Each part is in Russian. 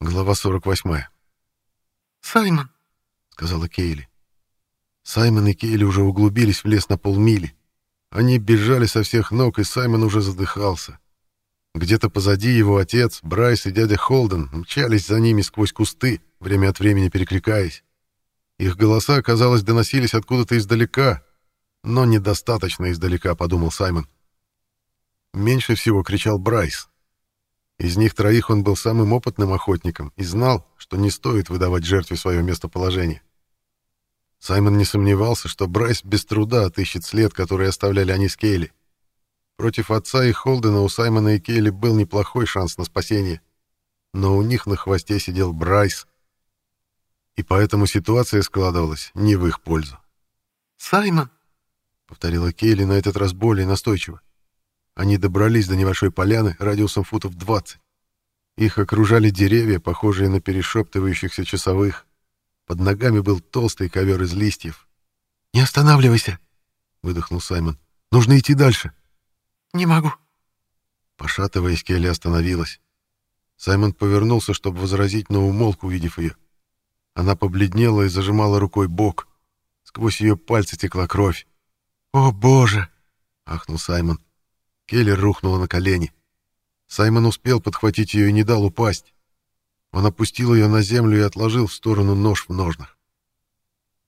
Глава 48. «Саймон!» — сказала Кейли. Саймон и Кейли уже углубились в лес на полмили. Они бежали со всех ног, и Саймон уже задыхался. Где-то позади его отец, Брайс и дядя Холден мчались за ними сквозь кусты, время от времени перекликаясь. Их голоса, казалось, доносились откуда-то издалека, но недостаточно издалека, подумал Саймон. Меньше всего кричал Брайс. Из них троих он был самым опытным охотником и знал, что не стоит выдавать жертве свое местоположение. Саймон не сомневался, что Брайс без труда отыщет след, который оставляли они с Кейли. Против отца и Холдена у Саймона и Кейли был неплохой шанс на спасение. Но у них на хвосте сидел Брайс. И поэтому ситуация складывалась не в их пользу. «Саймон!» — повторила Кейли на этот раз более настойчиво. Они добрались до небольшой поляны радиусом футов 20. Их окружали деревья, похожие на перешептывающихся часовых. Под ногами был толстый ковер из листьев. «Не останавливайся!» — выдохнул Саймон. «Нужно идти дальше!» «Не могу!» Пошатываясь, Келли остановилась. Саймон повернулся, чтобы возразить, но умолк, увидев ее. Она побледнела и зажимала рукой бок. Сквозь ее пальцы текла кровь. «О, боже!» — ахнул Саймон. Келли рухнула на колени. Саймон успел подхватить ее и не дал упасть. Он опустил ее на землю и отложил в сторону нож в ножнах.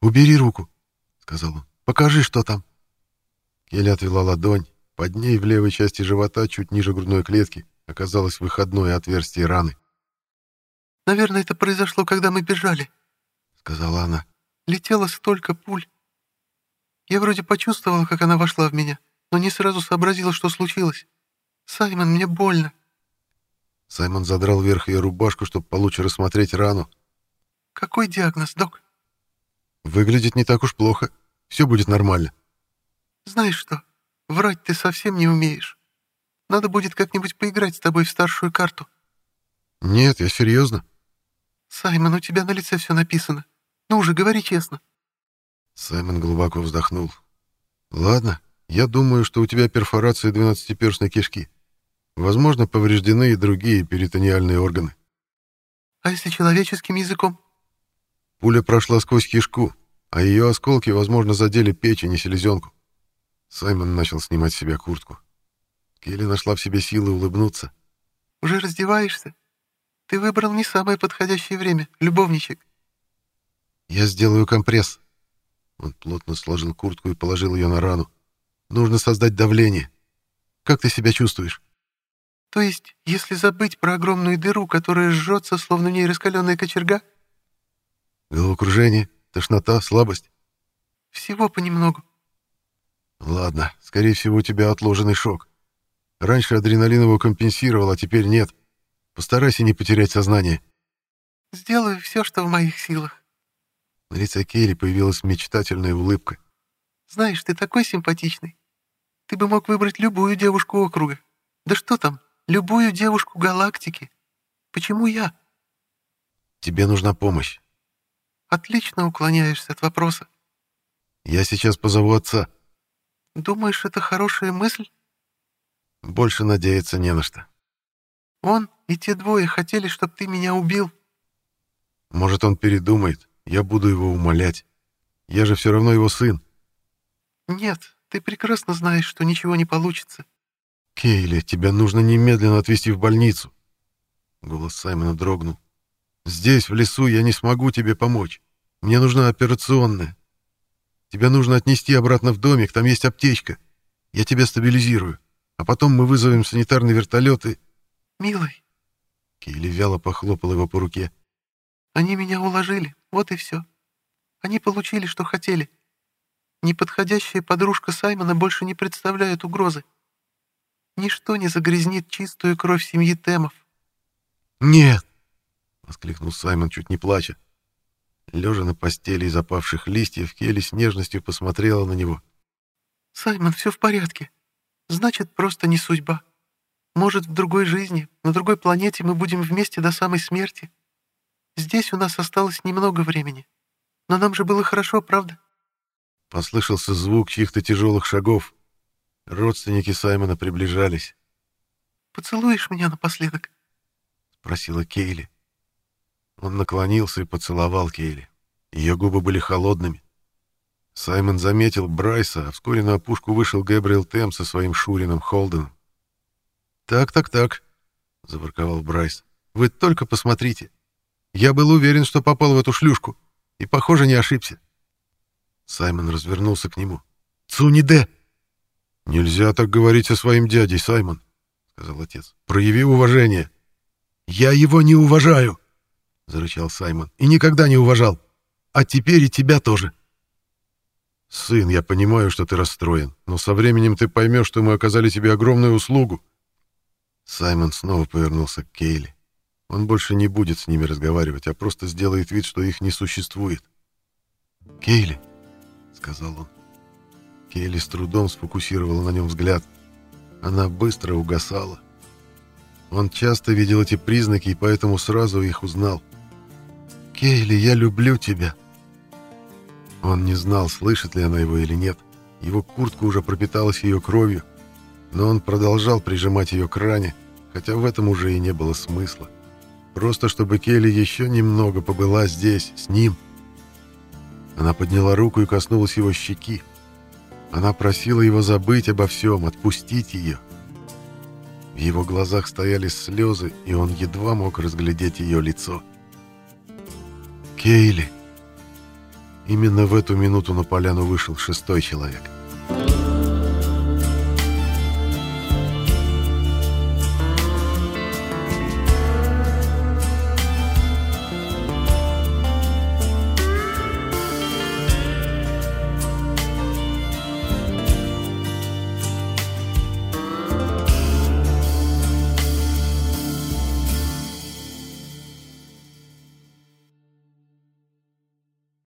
«Убери руку», — сказал он. «Покажи, что там». Келли отвела ладонь. Под ней в левой части живота, чуть ниже грудной клетки, оказалось выходное отверстие раны. «Наверное, это произошло, когда мы бежали», — сказала она. «Летело столько пуль. Я вроде почувствовала, как она вошла в меня но не сразу сообразила, что случилось. Саймон, мне больно. Саймон задрал вверх ее рубашку, чтобы получше рассмотреть рану. Какой диагноз, док? Выглядит не так уж плохо. Все будет нормально. Знаешь что, врать ты совсем не умеешь. Надо будет как-нибудь поиграть с тобой в старшую карту. Нет, я серьезно. Саймон, у тебя на лице все написано. Ну уже, говори честно. Саймон глубоко вздохнул. Ладно, я думаю, что у тебя перфорация двенадцатиперстной кишки. Возможно, повреждены и другие перитониальные органы. А если человеческим языком? Пуля прошла сквозь кишку, а ее осколки, возможно, задели печень и селезенку. Саймон начал снимать с себя куртку. Келли нашла в себе силы улыбнуться. «Уже раздеваешься? Ты выбрал не самое подходящее время, любовничек». «Я сделаю компресс». Он плотно сложил куртку и положил ее на рану. Нужно создать давление. Как ты себя чувствуешь? То есть, если забыть про огромную дыру, которая жжется, словно в ней раскаленная кочерга? Головокружение, тошнота, слабость? Всего понемногу. Ладно, скорее всего, у тебя отложенный шок. Раньше адреналин его компенсировал, а теперь нет. Постарайся не потерять сознание. Сделаю все, что в моих силах. На лице Кейли появилась мечтательная улыбка. Знаешь, ты такой симпатичный. Ты бы мог выбрать любую девушку округа. Да что там, любую девушку галактики. Почему я? Тебе нужна помощь. Отлично уклоняешься от вопроса. Я сейчас позову отца. Думаешь, это хорошая мысль? Больше надеяться не на что. Он и те двое хотели, чтобы ты меня убил. Может, он передумает. Я буду его умолять. Я же все равно его сын. Нет, ты прекрасно знаешь, что ничего не получится. Кейли, тебя нужно немедленно отвезти в больницу. Голос Саймона дрогнул. Здесь, в лесу, я не смогу тебе помочь. Мне нужна операционная. Тебя нужно отнести обратно в домик, там есть аптечка. Я тебя стабилизирую. А потом мы вызовем санитарный вертолет и... Милый. Кейли вяло похлопал его по руке. Они меня уложили, вот и все. Они получили, что хотели. Неподходящая подружка Саймона больше не представляет угрозы. Ничто не загрязнит чистую кровь семьи Темов. «Нет!» — воскликнул Саймон, чуть не плача. Лежа на постели из опавших листьев, Келли с нежностью посмотрела на него. «Саймон, все в порядке. Значит, просто не судьба. Может, в другой жизни, на другой планете мы будем вместе до самой смерти. Здесь у нас осталось немного времени. Но нам же было хорошо, правда?» Послышался звук чьих-то тяжелых шагов. Родственники Саймона приближались. «Поцелуешь меня напоследок?» — спросила Кейли. Он наклонился и поцеловал Кейли. Ее губы были холодными. Саймон заметил Брайса, а вскоре на опушку вышел Гэбриэл Тем со своим Шурином Холденом. «Так, так, так», — заворковал Брайс. «Вы только посмотрите. Я был уверен, что попал в эту шлюшку, и, похоже, не ошибся». Саймон развернулся к нему. «Цуниде!» «Нельзя так говорить со своим дядей, Саймон», — сказал отец. «Прояви уважение». «Я его не уважаю», — зарычал Саймон. «И никогда не уважал. А теперь и тебя тоже». «Сын, я понимаю, что ты расстроен, но со временем ты поймешь, что мы оказали тебе огромную услугу». Саймон снова повернулся к Кейли. Он больше не будет с ними разговаривать, а просто сделает вид, что их не существует. «Кейли», — сказал он. Кейли с трудом сфокусировала на нем взгляд. Она быстро угасала. Он часто видел эти признаки и поэтому сразу их узнал. «Кейли, я люблю тебя!» Он не знал, слышит ли она его или нет. Его куртка уже пропиталась ее кровью, но он продолжал прижимать ее к ране, хотя в этом уже и не было смысла. Просто чтобы Келли еще немного побыла здесь, с ним. Она подняла руку и коснулась его щеки. Она просила его забыть обо всем, отпустить ее. В его глазах стояли слезы, и он едва мог разглядеть ее лицо. «Кейли!» Именно в эту минуту на поляну вышел шестой человек —